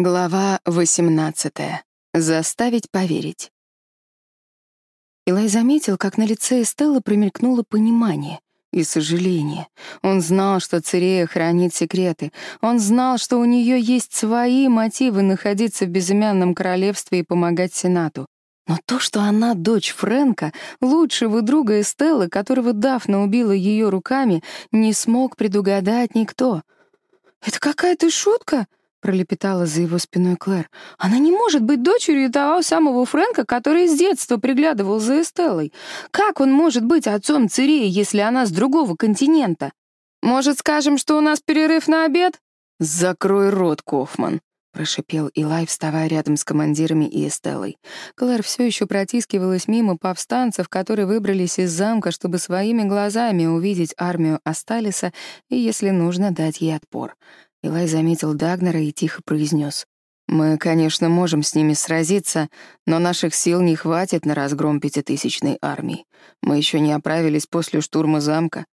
Глава 18. Заставить поверить. Илай заметил, как на лице Эстеллы промелькнуло понимание и сожаление. Он знал, что Цирея хранит секреты. Он знал, что у нее есть свои мотивы находиться в безымянном королевстве и помогать Сенату. Но то, что она дочь Фрэнка, лучшего друга Эстеллы, которого Дафна убила ее руками, не смог предугадать никто. «Это какая-то шутка?» пролепетала за его спиной Клэр. «Она не может быть дочерью того самого Фрэнка, который с детства приглядывал за Эстеллой. Как он может быть отцом Циреи, если она с другого континента? Может, скажем, что у нас перерыв на обед?» «Закрой рот, Кофман», — прошипел Илай, вставая рядом с командирами и Эстеллой. Клэр все еще протискивалась мимо повстанцев, которые выбрались из замка, чтобы своими глазами увидеть армию Асталиса и, если нужно, дать ей отпор. Илай заметил Дагнера и тихо произнес: «Мы, конечно, можем с ними сразиться, но наших сил не хватит на разгром пятитысячной армии. Мы еще не оправились после штурма замка».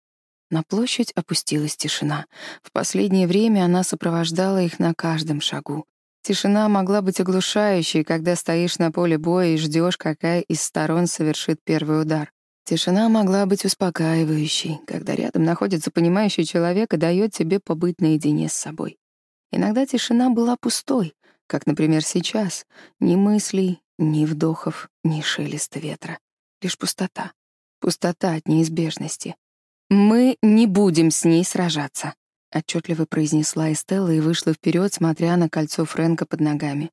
На площадь опустилась тишина. В последнее время она сопровождала их на каждом шагу. Тишина могла быть оглушающей, когда стоишь на поле боя и ждешь, какая из сторон совершит первый удар. Тишина могла быть успокаивающей, когда рядом находится понимающий человек и дает тебе побыть наедине с собой. Иногда тишина была пустой, как, например, сейчас. Ни мыслей, ни вдохов, ни шелеста ветра. Лишь пустота. Пустота от неизбежности. «Мы не будем с ней сражаться», — отчетливо произнесла Эстелла и вышла вперед, смотря на кольцо Фрэнка под ногами.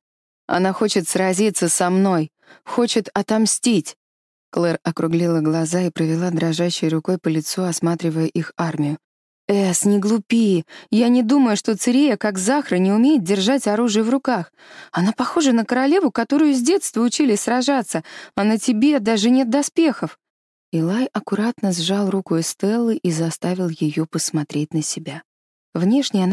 «Она хочет сразиться со мной, хочет отомстить, Клэр округлила глаза и провела дрожащей рукой по лицу, осматривая их армию. «Эс, не глупи. Я не думаю, что Цирея, как Захра, не умеет держать оружие в руках. Она похожа на королеву, которую с детства учили сражаться, а на тебе даже нет доспехов». Илай аккуратно сжал руку Эстеллы и заставил ее посмотреть на себя. Внешне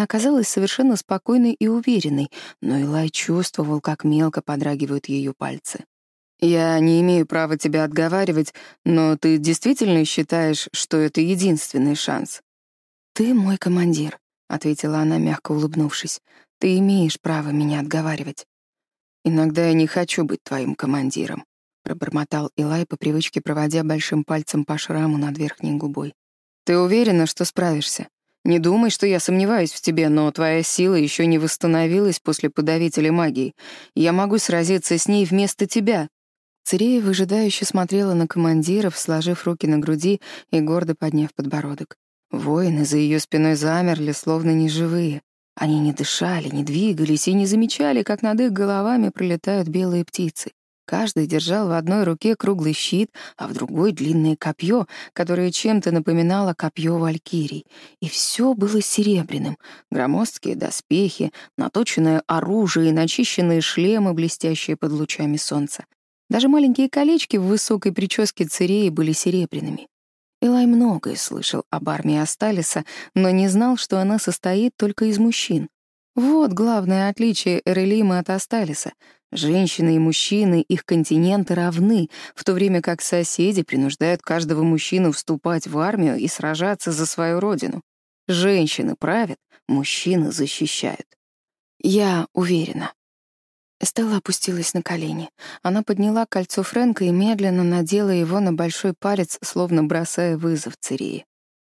она казалась совершенно спокойной и уверенной, но Илай чувствовал, как мелко подрагивают ее пальцы. Я не имею права тебя отговаривать, но ты действительно считаешь, что это единственный шанс? Ты мой командир, ответила она, мягко улыбнувшись. Ты имеешь право меня отговаривать. Иногда я не хочу быть твоим командиром, пробормотал Илай по привычке, проводя большим пальцем по шраму над верхней губой. Ты уверена, что справишься? Не думай, что я сомневаюсь в тебе, но твоя сила еще не восстановилась после подавителя магии. Я могу сразиться с ней вместо тебя. Цирея выжидающе смотрела на командиров, сложив руки на груди и гордо подняв подбородок. Воины за ее спиной замерли, словно неживые. Они не дышали, не двигались и не замечали, как над их головами пролетают белые птицы. Каждый держал в одной руке круглый щит, а в другой — длинное копье, которое чем-то Даже маленькие колечки в высокой прическе цирее были серебряными. Илай многое слышал об армии Асталиса, но не знал, что она состоит только из мужчин. Вот главное отличие Эрелима от Асталиса. Женщины и мужчины, их континенты равны, в то время как соседи принуждают каждого мужчину вступать в армию и сражаться за свою родину. Женщины правят, мужчины защищают. Я уверена, Стелла опустилась на колени. Она подняла кольцо Фрэнка и медленно надела его на большой палец, словно бросая вызов Цирии.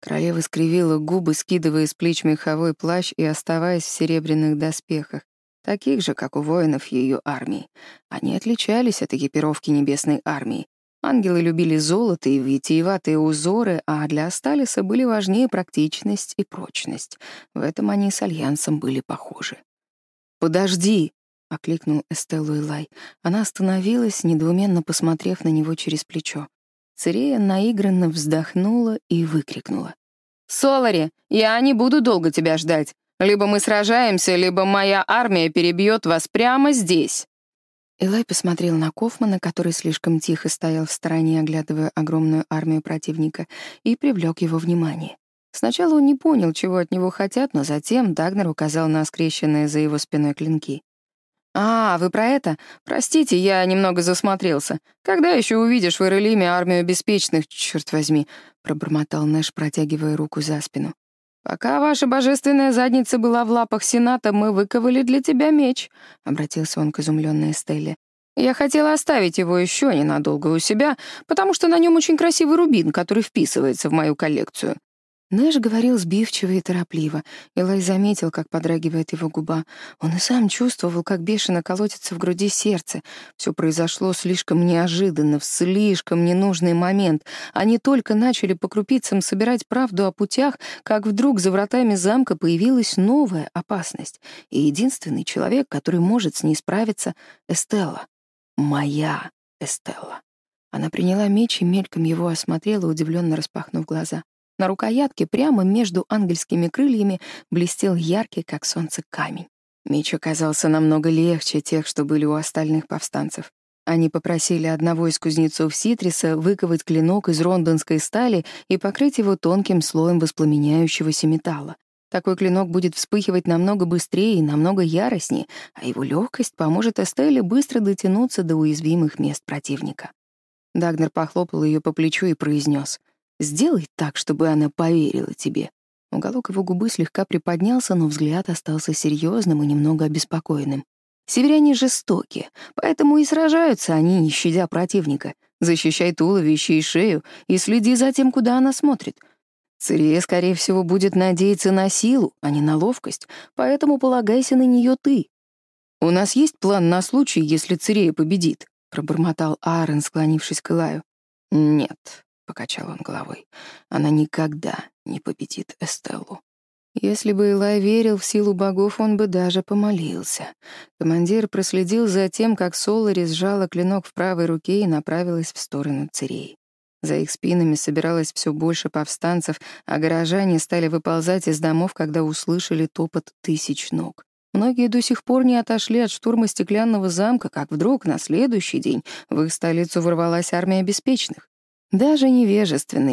Королева скривила губы, скидывая с плеч меховой плащ и оставаясь в серебряных доспехах, таких же, как у воинов ее армии. Они отличались от экипировки небесной армии. Ангелы любили золото и витиеватые узоры, а для Асталиса были важнее практичность и прочность. В этом они с Альянсом были похожи. «Подожди!» — окликнул Эстеллу Илай. Она остановилась, недоуменно посмотрев на него через плечо. Цирея наигранно вздохнула и выкрикнула. «Солари, я не буду долго тебя ждать. Либо мы сражаемся, либо моя армия перебьет вас прямо здесь». Илай посмотрел на Кофмана, который слишком тихо стоял в стороне, оглядывая огромную армию противника, и привлек его внимание. Сначала он не понял, чего от него хотят, но затем Дагнер указал на скрещенные за его спиной клинки. «А, вы про это? Простите, я немного засмотрелся. Когда еще увидишь в Ирелиме армию беспечных, черт возьми?» — пробормотал Нэш, протягивая руку за спину. «Пока ваша божественная задница была в лапах Сената, мы выковали для тебя меч», — обратился он к изумленной Стелле. «Я хотела оставить его еще ненадолго у себя, потому что на нем очень красивый рубин, который вписывается в мою коллекцию. Нэш говорил сбивчиво и торопливо. Илай заметил, как подрагивает его губа. Он и сам чувствовал, как бешено колотится в груди сердце. Все произошло слишком неожиданно, в слишком ненужный момент. Они только начали по крупицам собирать правду о путях, как вдруг за вратами замка появилась новая опасность. И единственный человек, который может с ней справиться — Эстелла. Моя Эстелла. Она приняла меч и мельком его осмотрела, удивленно распахнув глаза. На рукоятке прямо между ангельскими крыльями блестел яркий, как солнце, камень. Меч оказался намного легче тех, что были у остальных повстанцев. Они попросили одного из кузнецов Ситриса выковать клинок из рондонской стали и покрыть его тонким слоем воспламеняющегося металла. Такой клинок будет вспыхивать намного быстрее и намного яростнее, а его легкость поможет Эстелле быстро дотянуться до уязвимых мест противника. Дагнер похлопал ее по плечу и произнес: сделай так, чтобы она поверила тебе». Уголок его губы слегка приподнялся, но взгляд остался серьезным и немного обеспокоенным. «Северяне жестоки, поэтому и сражаются они, не щадя противника. Защищай туловище и шею и следи за тем, куда она смотрит. Цирия, скорее всего, будет надеяться на силу, а не на ловкость, поэтому полагайся на нее ты. У нас есть план на случай, если Цирия победит», — пробормотал Аарон, склонившись к Илаю. «Нет», покачал он головой. Она никогда не победит Эстеллу. Если бы Илай верил в силу богов, он бы даже помолился. Командир проследил за тем, как Солари сжала клинок в правой руке и направилась в сторону Цирей. За их спинами собиралось все больше повстанцев, а горожане стали выползать из домов, когда услышали топот тысяч ног. Многие до сих пор не отошли от штурма стеклянного замка, как вдруг на следующий день в их столицу ворвалась армия беспечных. Даже невежественный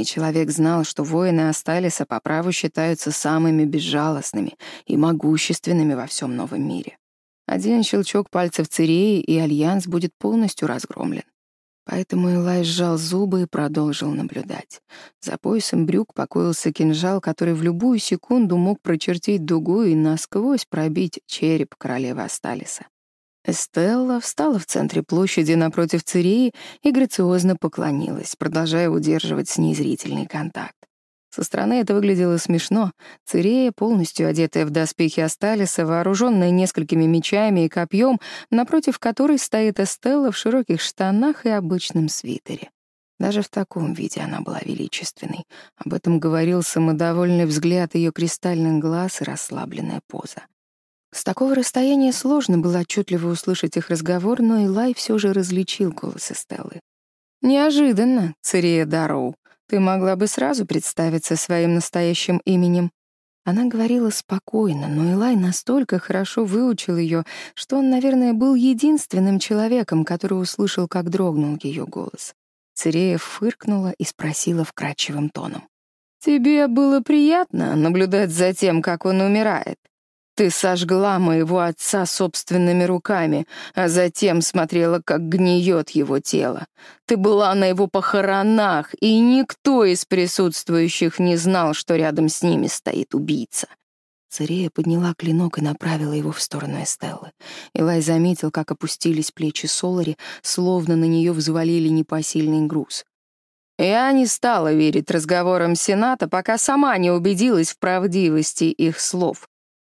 человек знал, что воины Асталиса по праву считаются самыми безжалостными и могущественными во всем новом мире. Один щелчок пальцев Циреи, и Альянс будет полностью разгромлен. Поэтому Илай сжал зубы и продолжил наблюдать. За поясом брюк покоился кинжал, который в любую секунду мог прочертить дугу и насквозь пробить череп королевы Асталиса. Эстелла встала в центре площади напротив Цирии и грациозно поклонилась, продолжая удерживать с ней зрительный контакт. Со стороны это выглядело смешно. Цирея, полностью одетая в доспехи Асталиса, вооруженная несколькими мечами и копьем, напротив которой стоит Эстелла в широких штанах и обычном свитере. Даже в таком виде она была величественной. Об этом говорил самодовольный взгляд ее кристальных глаз и расслабленная поза. С такого расстояния сложно было отчетливо услышать их разговор, но Илай все же различил голос Эстеллы. «Неожиданно, Цирия Дароу. Ты могла бы сразу представиться своим настоящим именем». Она говорила спокойно, но Илай настолько хорошо выучил ее, что он, наверное, был единственным человеком, который услышал, как дрогнул ее голос. Цирия фыркнула и спросила вкрадчивым тоном. «Тебе было приятно наблюдать за тем, как он умирает?» Ты сожгла моего отца собственными руками, а затем смотрела, как гниет его тело. Ты была на его похоронах, и никто из присутствующих не знал, что рядом с ними стоит убийца. Царея подняла клинок и направила его в сторону Эстеллы. Илай заметил, как опустились плечи Солари, словно на нее взвалили непосильный груз. Я не стала верить разговорам Сената,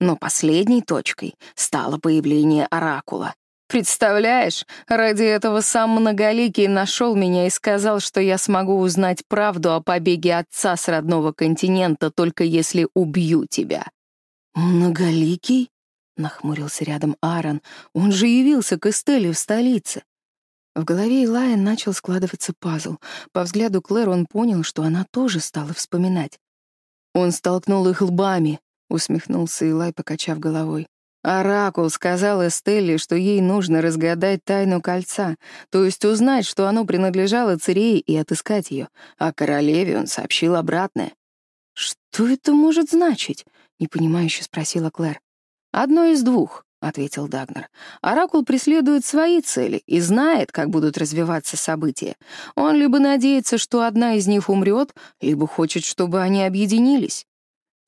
но последней точкой стало появление Оракула. Представляешь, ради этого сам Многоликий нашел меня и сказал, что я смогу узнать правду о побеге отца с родного континента, только если убью тебя. «Многоликий?» — нахмурился рядом Аарон. «Он же явился к Эстеле в столице». В голове Илая начал складываться пазл. По взгляду Клэр он понял, что она тоже стала вспоминать. Он столкнул их лбами, усмехнулся Илай, покачав головой. Оракул сказал Эстелле, что ей нужно разгадать тайну кольца, то есть узнать, что оно принадлежало Цирее и отыскать ее, а королеве он сообщил обратное. «Что это может значить?» — непонимающе спросила Клэр. «Одно из двух», — ответил Дагнер. «Оракул преследует свои цели и знает, как будут развиваться события. Он либо надеется, что одна из них умрет, либо хочет, чтобы они объединились.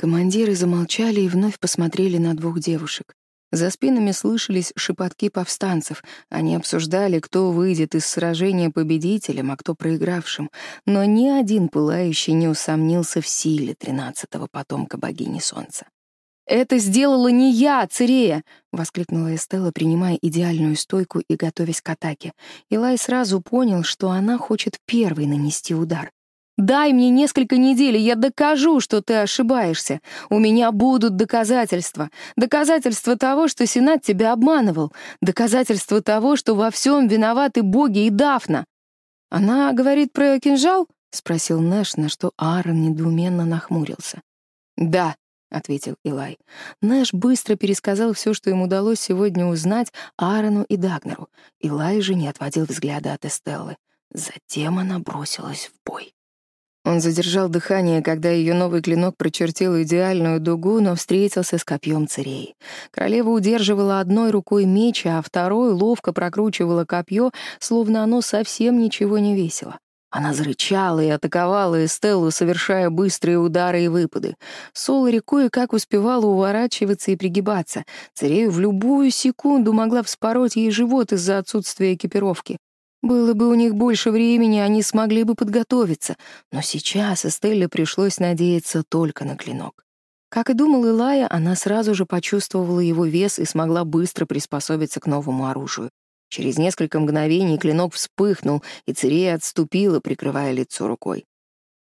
Командиры замолчали и вновь посмотрели на двух девушек. За спинами слышались шепотки повстанцев. Они обсуждали, кто выйдет из сражения победителем, а кто проигравшим. Но ни один пылающий не усомнился в силе тринадцатого потомка богини Солнца. «Это сделала не я, Церея!» — воскликнула Эстелла, принимая идеальную стойку и готовясь к атаке. Илай сразу понял, что она хочет первой нанести удар. Дай мне несколько недель, и я докажу, что ты ошибаешься. У меня будут доказательства. Доказательства того, что Сенат тебя обманывал. Доказательства того, что во всем виноваты боги и Дафна. Она говорит про кинжал? — спросил Нэш, на что Аарон недоуменно нахмурился. «Да», — ответил Илай. Нэш быстро пересказал все, что им удалось сегодня узнать Аарону и Дагнеру. Илай же не отводил взгляда от Эстеллы. Затем она бросилась в бой. Он задержал дыхание, когда ее новый клинок прочертил идеальную дугу, но встретился с копьем царей. Королева удерживала одной рукой меч, а второй ловко прокручивала копье, словно оно совсем ничего не весило. Она зарычала и атаковала Эстеллу, совершая быстрые удары и выпады. Солари кое-как успевала уворачиваться и пригибаться. Царею в любую секунду могла вспороть ей живот из-за отсутствия экипировки. Было бы у них больше времени, они смогли бы подготовиться, но сейчас Эстелле пришлось надеяться только на клинок. Как и думал Илая, она сразу же почувствовала его вес и смогла быстро приспособиться к новому оружию. Через несколько мгновений клинок вспыхнул, и Цирея отступила, прикрывая лицо рукой.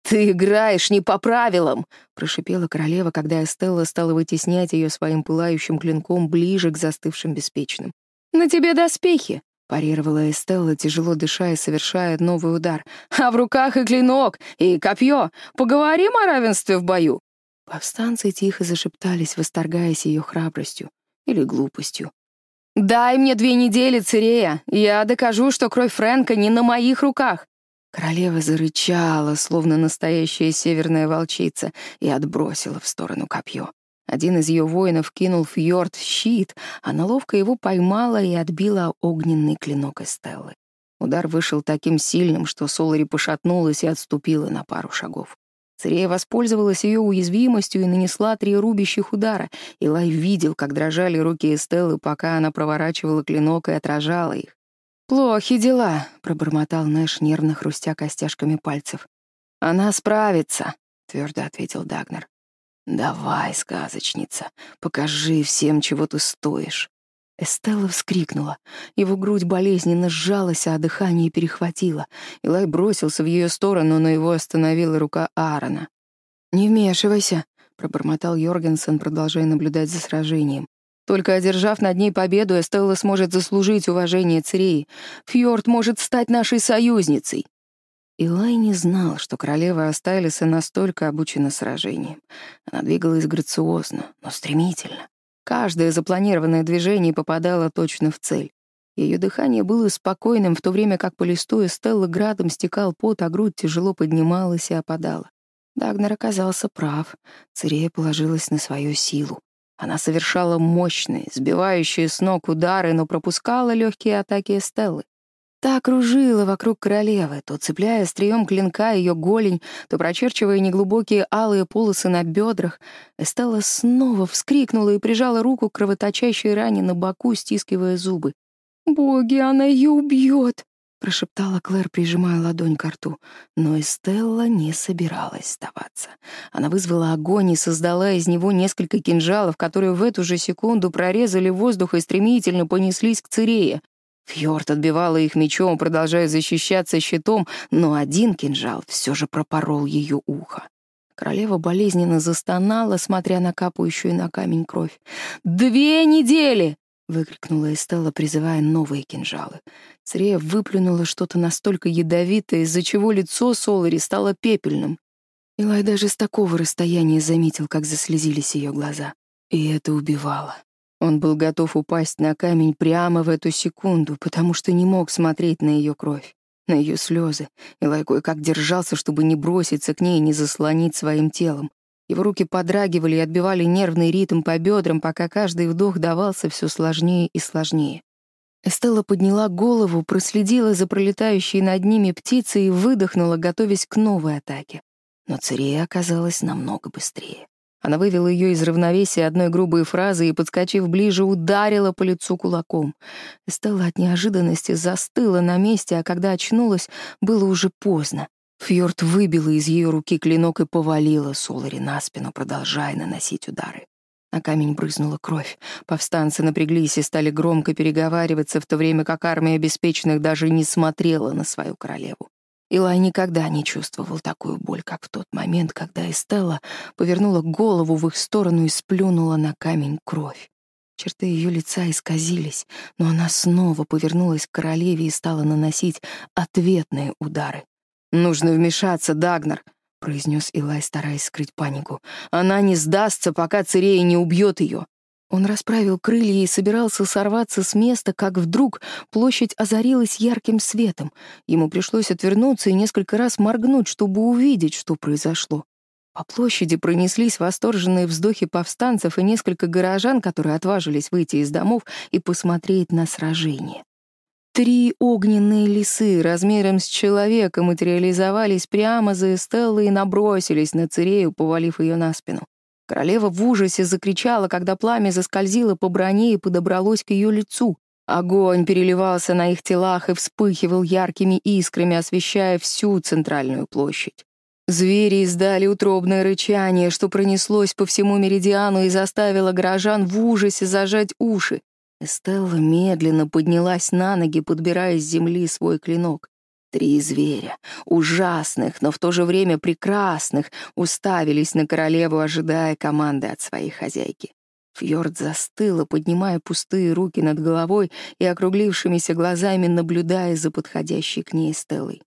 «Ты играешь не по правилам!» — прошипела королева, когда Эстелла стала вытеснять ее своим пылающим клинком ближе к застывшим беспечным. «На тебе доспехи!» Парировала Эстелла, тяжело дыша и совершая новый удар. «А в руках и клинок, и копье. Поговорим о равенстве в бою!» Повстанцы тихо зашептались, восторгаясь ее храбростью или глупостью. «Дай мне две недели, Цирея, я докажу, что кровь Фрэнка не на моих руках!» Королева зарычала, словно настоящая северная волчица, и отбросила в сторону копье. Один из ее воинов кинул Фьорд в щит, она ловко его поймала и отбила огненный клинок Эстеллы. Удар вышел таким сильным, что Солари пошатнулась и отступила на пару шагов. Цирея воспользовалась ее уязвимостью и нанесла три рубящих удара. Илай видел, как дрожали руки Эстеллы, пока она проворачивала клинок и отражала их. «Плохи дела», — пробормотал Нэш, нервно хрустя костяшками пальцев. «Она справится», — твердо ответил Дагнер. «Давай, сказочница, покажи всем, чего ты стоишь». Эстелла вскрикнула. Его грудь болезненно сжалась, а дыхание перехватило. Илай бросился в ее сторону, но его остановила рука Аарона. «Не вмешивайся», — пробормотал Йоргенсен, продолжая наблюдать за сражением. «Только одержав над ней победу, Эстелла сможет заслужить уважение Циреи. Фьорд может стать нашей союзницей». Илай не знал, что королева Астайлиса настолько обучена сражениям. Она двигалась грациозно, но стремительно. Каждое запланированное движение попадало точно в цель. Ее дыхание было спокойным, в то время как по листу Эстеллы градом стекал пот, а грудь тяжело поднималась и опадала. Дагнер оказался прав. Цирея положилась на свою силу. Она совершала мощные, сбивающие с ног удары, но пропускала легкие атаки Эстеллы. Та кружила вокруг королевы, то цепляя острием клинка ее голень, то прочерчивая неглубокие алые полосы на бедрах. Эстелла снова вскрикнула и прижала руку к кровоточащей ране на боку, стискивая зубы. «Боги, она ее убьет!» — прошептала Клэр, прижимая ладонь к рту. Но Эстелла не собиралась сдаваться. Она вызвала огонь и создала из него несколько кинжалов, которые в эту же секунду прорезали воздух и стремительно понеслись к Цирее. Фьорд отбивала их мечом, продолжая защищаться щитом, но один кинжал все же пропорол ее ухо. Королева болезненно застонала, смотря на капающую на камень кровь. «Две недели!» — выкрикнула Эстелла, призывая новые кинжалы. Црея выплюнула что-то настолько ядовитое, из-за чего лицо Солари стало пепельным. Илай даже с такого расстояния заметил, как заслезились ее глаза. И это убивало. Он был готов упасть на камень прямо в эту секунду, потому что не мог смотреть на ее кровь, на ее слезы. Илай кое-как держался, чтобы не броситься к ней и не заслонить своим телом. Его руки подрагивали и отбивали нервный ритм по бедрам, пока каждый вдох давался все сложнее и сложнее. Эстелла подняла голову, проследила за пролетающей над ними птицей и выдохнула, готовясь к новой атаке. Но Цирия оказалась намного быстрее. Она вывела ее из равновесия одной грубой фразы и, подскочив ближе, ударила по лицу кулаком. Стелла от неожиданности застыла на месте, а когда очнулась, было уже поздно. Фьорд выбила из ее руки клинок и повалила Солари на спину, продолжая наносить удары. На камень брызнула кровь. Повстанцы Илай никогда не чувствовал такую боль, как в тот момент, когда Эстелла повернула голову в их сторону и сплюнула на камень кровь. Черты ее лица исказились, но она снова повернулась к королеве и стала наносить ответные удары. «Нужно вмешаться, Дагнер, произнес Илай, стараясь скрыть панику. «Она не сдастся, пока Церея не убьет ее!» Он расправил крылья и собирался сорваться с места, как вдруг площадь озарилась ярким светом. Ему пришлось отвернуться и несколько раз моргнуть, чтобы увидеть, что произошло. По площади пронеслись восторженные вздохи повстанцев и несколько горожан, которые отважились выйти из домов и посмотреть на сражение. Три огненные лисы размером с человека материализовались прямо за Эстеллой и набросились на Цирею, повалив ее на спину. Королева в ужасе закричала, когда пламя заскользило по броне и подобралось к ее лицу. Огонь переливался на их телах и вспыхивал яркими искрами, освещая всю центральную площадь. Звери издали утробное рычание, что пронеслось по всему меридиану и заставило горожан в ужасе зажать уши. Эстелла медленно поднялась на ноги, подбирая с земли свой клинок. Три зверя, ужасных, но в то же время прекрасных, уставились на королеву, ожидая команды от своей хозяйки. Фьорд застыла, поднимая пустые руки над головой и округлившимися глазами наблюдая за подходящей к ней Стеллой.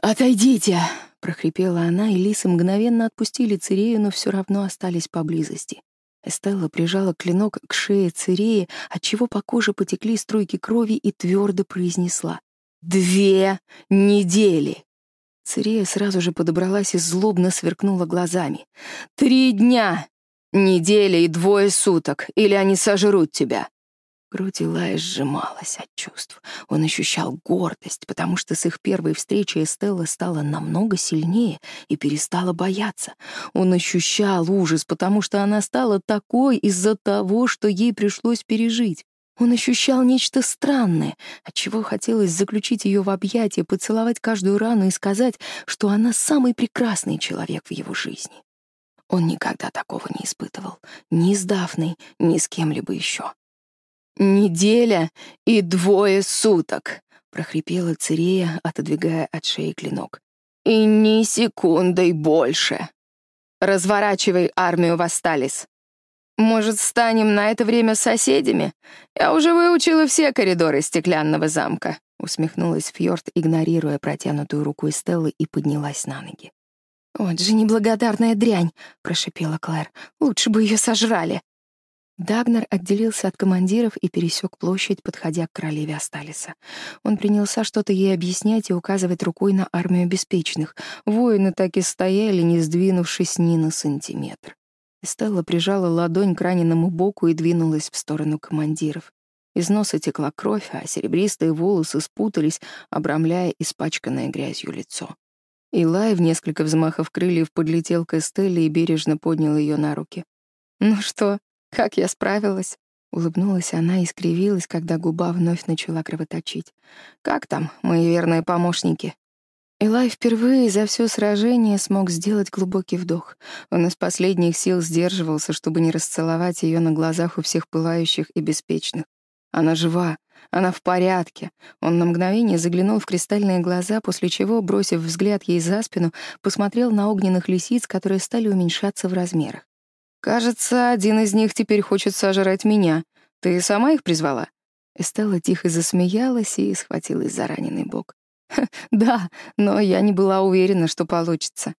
«Отойдите!» — прохрипела она, и лисы мгновенно отпустили Цирею, но все равно остались поблизости. Эстелла прижала клинок к шее Циреи, отчего по коже потекли струйки крови и твердо произнесла «Две недели!» Цирея сразу же подобралась и злобно сверкнула глазами. «Три дня! Неделя и двое суток, или они сожрут тебя!» Грудь Илая сжималась от чувств. Он ощущал гордость, потому что с их первой встречи Эстелла стала намного сильнее и перестала бояться. Он ощущал ужас, потому что она стала такой из-за того, что ей пришлось пережить. Он ощущал нечто странное, отчего хотелось заключить ее в объятия, поцеловать каждую рану и сказать, что она самый прекрасный человек в его жизни. Он никогда такого не испытывал, ни с Дафной, ни с кем-либо еще. «Неделя и двое суток», — прохрипела Цирея, отодвигая от шеи клинок. «И ни секундой больше. Разворачивай армию Васталис. Может, станем на это время соседями? Я уже выучила все коридоры стеклянного замка», — усмехнулась Фьорд, игнорируя протянутую руку Эстеллы и поднялась на ноги. «Вот же неблагодарная дрянь!» — прошипела Клэр. «Лучше бы ее сожрали!» Дагнер отделился от командиров и пересек площадь, подходя к королеве Асталиса. Он принялся что-то ей объяснять и указывать рукой на армию беспечных. Воины так и стояли, не сдвинувшись ни на сантиметр. Стелла прижала ладонь к раненому боку и двинулась в сторону командиров. Из носа текла кровь, а серебристые волосы спутались, обрамляя испачканное грязью лицо. Илай в несколько взмахов крыльев подлетел к Эстелле и бережно поднял ее на руки. «Ну что, «Как я справилась?» Улыбнулась она и скривилась, когда губа вновь начала кровоточить. «Как там, мои верные помощники?» Элай впервые за все сражение смог сделать глубокий вдох. Он из последних сил сдерживался, чтобы не расцеловать ее на глазах у всех пылающих и беспечных. Она жива, она в порядке. Он на мгновение заглянул в кристальные глаза, после чего, бросив взгляд ей за спину, посмотрел на огненных лисиц, которые стали уменьшаться в размерах. «Кажется, один из них теперь хочет сожрать меня. Ты сама их призвала?» Эстелла тихо засмеялась и схватилась за раненый бок. «Да, но я не была уверена, что получится».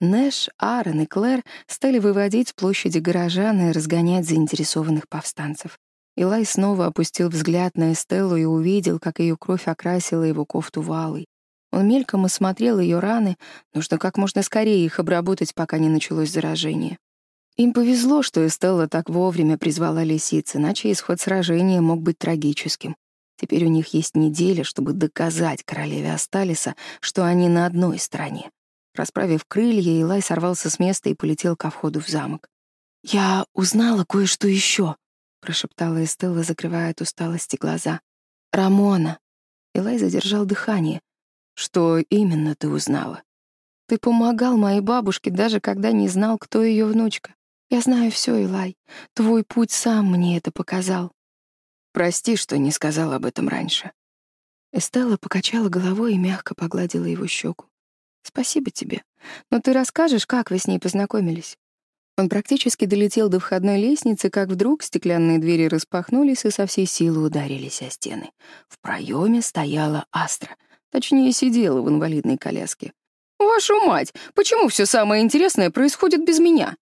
Нэш, Аарон и Клэр стали выводить с площади горожан и разгонять заинтересованных повстанцев. Илай снова опустил взгляд на Эстеллу и увидел, как ее кровь окрасила его Теперь у них есть неделя, чтобы доказать королеве Асталиса, что они на одной стороне. Расправив крылья, Илай сорвался с места и полетел ко входу в замок. «Я узнала кое-что еще», — прошептала Эстелла, закрывая от усталости глаза. «Рамона». Илай задержал дыхание. «Что именно ты узнала?» «Ты помогал моей бабушке, даже когда не знал, кто ее внучка. Я знаю все, Илай. Твой путь сам мне это показал». Прости, что не сказал об этом раньше. Эстелла покачала головой и мягко погладила его щеку. Спасибо тебе. Но ты расскажешь, как вы с ней познакомились? Он практически долетел до входной лестницы, как вдруг стеклянные двери распахнулись и со всей силы ударились о стены. В проеме стояла Астра. Точнее, сидела в инвалидной коляске. «Вашу мать! Почему все самое интересное происходит без меня?»